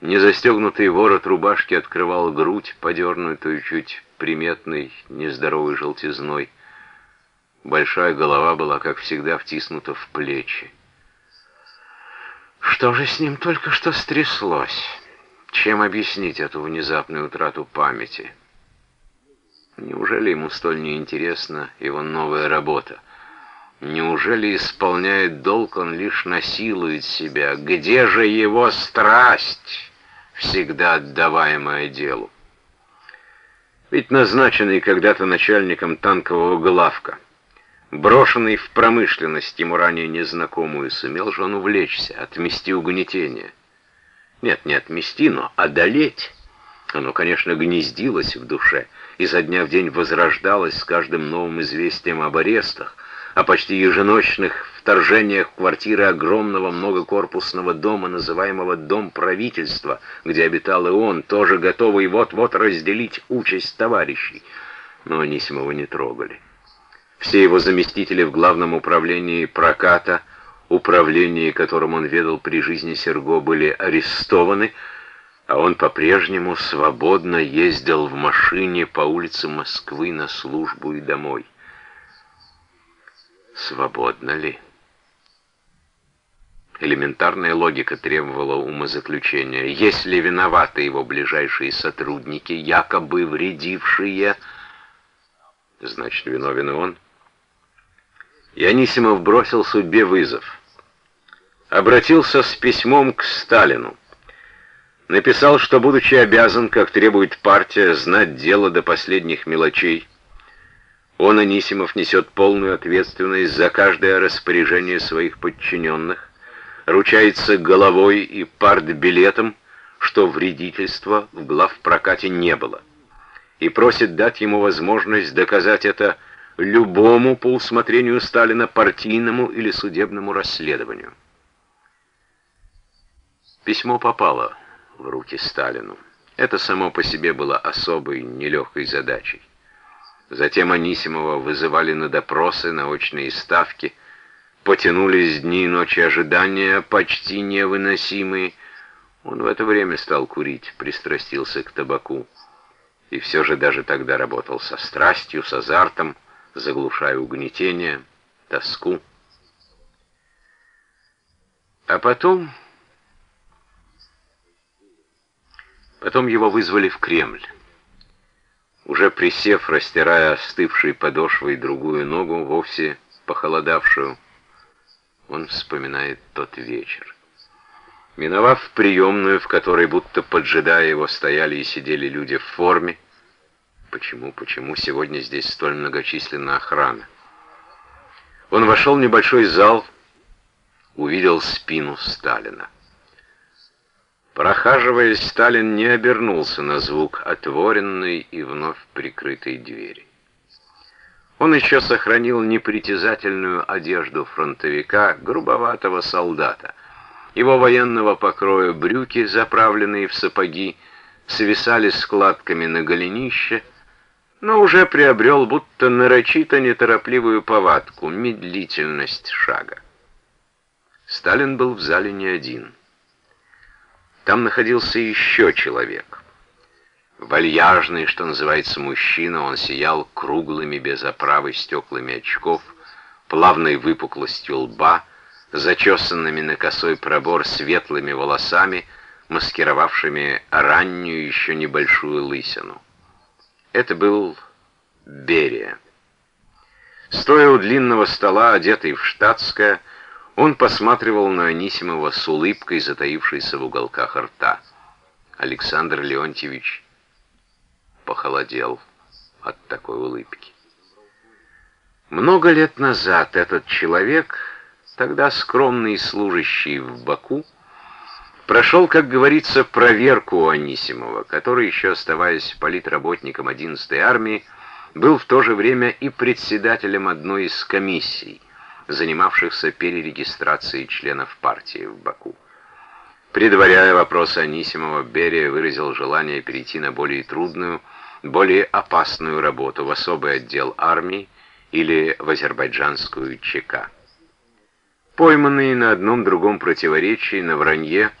Незастегнутый ворот рубашки открывал грудь, подернутую чуть приметной, нездоровой желтизной. Большая голова была, как всегда, втиснута в плечи. Что же с ним только что стряслось? Чем объяснить эту внезапную утрату памяти? Неужели ему столь неинтересна его новая работа? Неужели исполняет долг он лишь насилует себя? Где же его страсть, всегда отдаваемая делу? Ведь назначенный когда-то начальником танкового главка, брошенный в промышленность ему ранее незнакомую, сумел же он увлечься, отмести угнетение. Нет, не отмести, но одолеть. Оно, конечно, гнездилось в душе, и за дня в день возрождалось с каждым новым известием об арестах, о почти еженочных вторжениях в квартиры огромного многокорпусного дома, называемого «Дом правительства», где обитал и он, тоже готовый вот-вот разделить участь товарищей. Но Анисимова не трогали. Все его заместители в главном управлении проката – управлении, которым он ведал при жизни Серго, были арестованы, а он по-прежнему свободно ездил в машине по улице Москвы на службу и домой. Свободно ли? Элементарная логика требовала умозаключения. Если виноваты его ближайшие сотрудники, якобы вредившие, значит, виновен и он. И Анисимов бросил судьбе вызов обратился с письмом к Сталину. Написал, что, будучи обязан, как требует партия, знать дело до последних мелочей, он, Анисимов, несет полную ответственность за каждое распоряжение своих подчиненных, ручается головой и партбилетом, что вредительства в главпрокате не было, и просит дать ему возможность доказать это любому по усмотрению Сталина партийному или судебному расследованию. Письмо попало в руки Сталину. Это само по себе было особой, нелегкой задачей. Затем Анисимова вызывали на допросы, на очные ставки. Потянулись дни и ночи ожидания, почти невыносимые. Он в это время стал курить, пристрастился к табаку. И все же даже тогда работал со страстью, с азартом, заглушая угнетение, тоску. А потом... Потом его вызвали в Кремль. Уже присев, растирая остывшей подошвой другую ногу, вовсе похолодавшую, он вспоминает тот вечер. Миновав приемную, в которой, будто поджидая его, стояли и сидели люди в форме, почему, почему сегодня здесь столь многочисленна охрана? Он вошел в небольшой зал, увидел спину Сталина. Прохаживаясь, Сталин не обернулся на звук отворенной и вновь прикрытой двери. Он еще сохранил непритязательную одежду фронтовика, грубоватого солдата. Его военного покроя брюки, заправленные в сапоги, свисали складками на голенище, но уже приобрел будто нарочито неторопливую повадку, медлительность шага. Сталин был в зале не один — там находился еще человек. Вальяжный, что называется, мужчина, он сиял круглыми без оправы стеклами очков, плавной выпуклостью лба, зачесанными на косой пробор светлыми волосами, маскировавшими раннюю еще небольшую лысину. Это был Берия. Стоя у длинного стола, одетый в штатское, он посматривал на Анисимова с улыбкой, затаившейся в уголках рта. Александр Леонтьевич похолодел от такой улыбки. Много лет назад этот человек, тогда скромный служащий в Баку, прошел, как говорится, проверку у Анисимова, который, еще оставаясь политработником 11-й армии, был в то же время и председателем одной из комиссий, занимавшихся перерегистрацией членов партии в Баку. Предваряя вопросы Анисимова, Берия выразил желание перейти на более трудную, более опасную работу в особый отдел армии или в азербайджанскую ЧК. Пойманный на одном другом противоречии, на вранье –